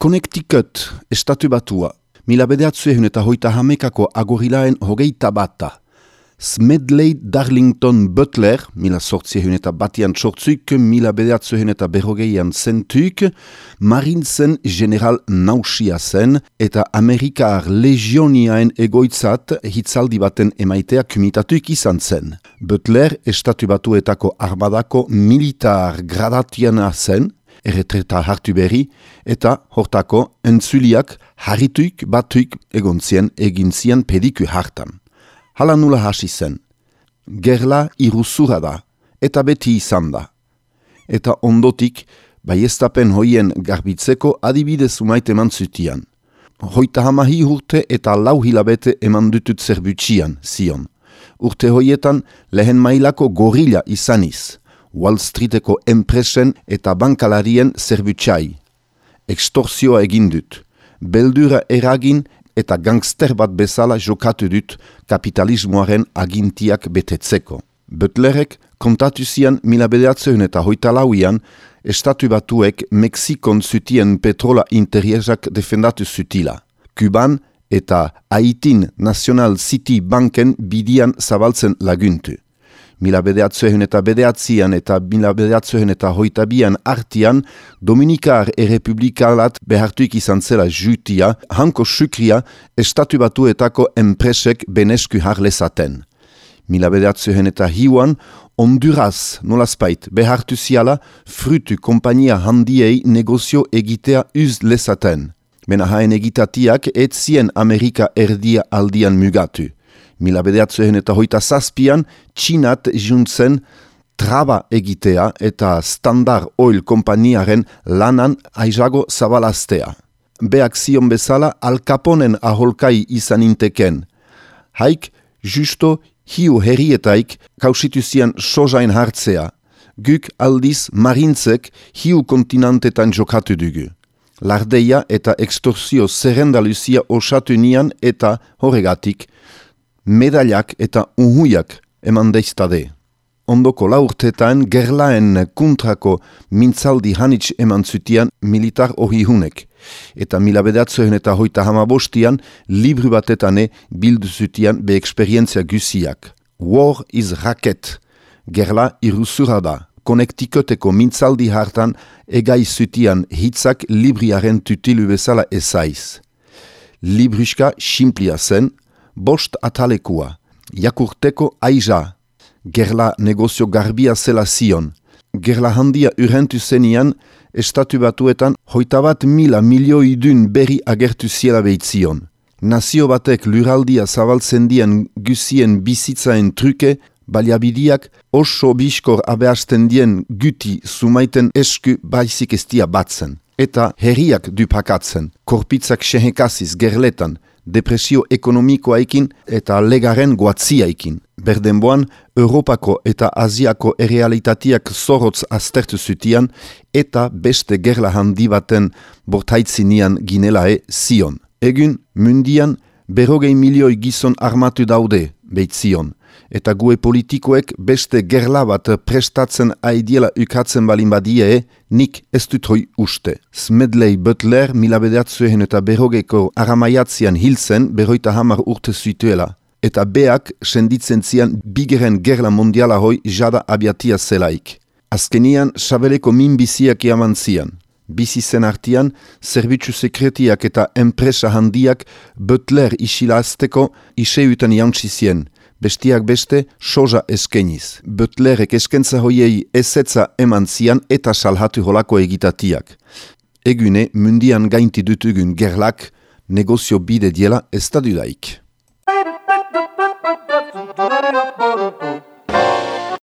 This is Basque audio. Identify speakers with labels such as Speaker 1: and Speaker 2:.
Speaker 1: Connecticut, estatu batua, mila bedeatzuen eta hoita hamekako agorilaen hogeita bata. Smedley Darlington Butler, mila sortzien eta batian txortzuk, mila bedeatzuen eta berrogeian zentuk, marintzen general nausia zen eta Amerikar legioniaen egoitzat hitzaldi baten emaitea kumitatuik izan zen. Butler, estatu batuetako armadako militar gradatiana zen, erretreta hartu berri, eta hortako entzuliak harrituik batuik egontzien egintzien pediku hartan. Hala nula hasi zen. Gerla iruzura da, eta beti izan da. Eta ondotik, baiestapen hoien garbitzeko adibidez umait eman zutian. Hoita hamahi urte eta lau hilabete eman dutut zerbutxian, zion. Urte hoietan lehen mailako gorila izaniz. Wall Streeteko enpresen eta bankalarien zerbutsai. Extorsioa egin dut. Beldura eragin eta gangster bat bezala jokatu dut kapitalismoaren agintiak betetzeko. Butlerek kontatu zian mila bedeatzen eta hoita lauian, estatu batuek Mexikon zutien petrola interierzak defendatu zutila. Kuban eta Haitin National City Banken bidian zabaltzen laguntu mila bedeatzuen eta bedeatzian eta mila bedeatzuen eta hoitabian artian, Dominikar errepublikalat behartuik izan zela jutia, hanko sukria, estatu batuetako enpresek benesku harlezaten. Mila bedeatzuen eta hiuan, Honduras, nolazpait, behartu ziala, frutu kompania handiei negozio egitea uz lezaten. Mena haen egitatiak ez zien Amerika erdia aldian mugatu mila bedeatzuen eta hoita zazpian, txinat juntzen traba egitea eta standard oil kompaniaren lanan aizago zabalaztea. Beak zion bezala alkaponen aholkai izan inteken. Haik, justo hiu herrietaik kausituzian sozain hartzea. Guk aldiz marintzek hiu kontinantetan jokatu dugu. Lardeia eta extorsio zerrendaluzia osatu nian eta horregatik, medailak eta uhuiak eman deiztade. Ondoko laurtetan gerlaen kuntrako mintzaldi hanitz eman zutian militar hori hunek. Eta mila bedatzen eta hoita hama bostian, libru batetane bildu zutian be eksperientzia gusiak. War is racket. Gerla iruzura da. Konektikoteko mintzaldi hartan egai zutian hitzak libriaren tutilu bezala ezaiz. Libruska simplia zen, bost atalekua, jakurteko aiza, gerla negozio garbia zela zion, gerla handia urrentu zenian, estatu batuetan hoita bat mila milioi dun berri agertu ziela behitzion. Nazio batek luraldia zabaltzen dien gusien bizitzaen truke, baliabidiak oso biskor abeasten dien guti sumaiten esku baizik estia batzen. Eta herriak dupakatzen, korpitzak sehekasiz gerletan, depresio ekonomikoaikin eta legaren guatziaikin. Berdenboan, Europako eta Asiako errealitatiak zorotz aztertu zutian eta beste gerla handi baten bortaitzinian ginelae zion. Egun, mundian, berrogei milioi gizon armatu daude, beitzion eta gue politikoek beste gerla bat prestatzen aidiela ukatzen balin badie, nik ez dut hoi uste. Smedley Butler mila bedatzuen eta berrogeko aramaiatzean hilzen berroita hamar urte zuituela. Eta beak senditzen zian bigeren gerla mondiala hoi jada abiatia zelaik. Azkenian, sabeleko min biziak iaman zian. Bizi zen artian, zerbitzu sekretiak eta enpresa handiak Butler isilazteko iseutan jantzizien bestiak beste soja eskeniz. Butlerek eskentza hoiei ezetza eman zian eta salhatu holako egitatiak. Egune mundian gainti dutugun gerlak negozio bide diela ez da dudaik.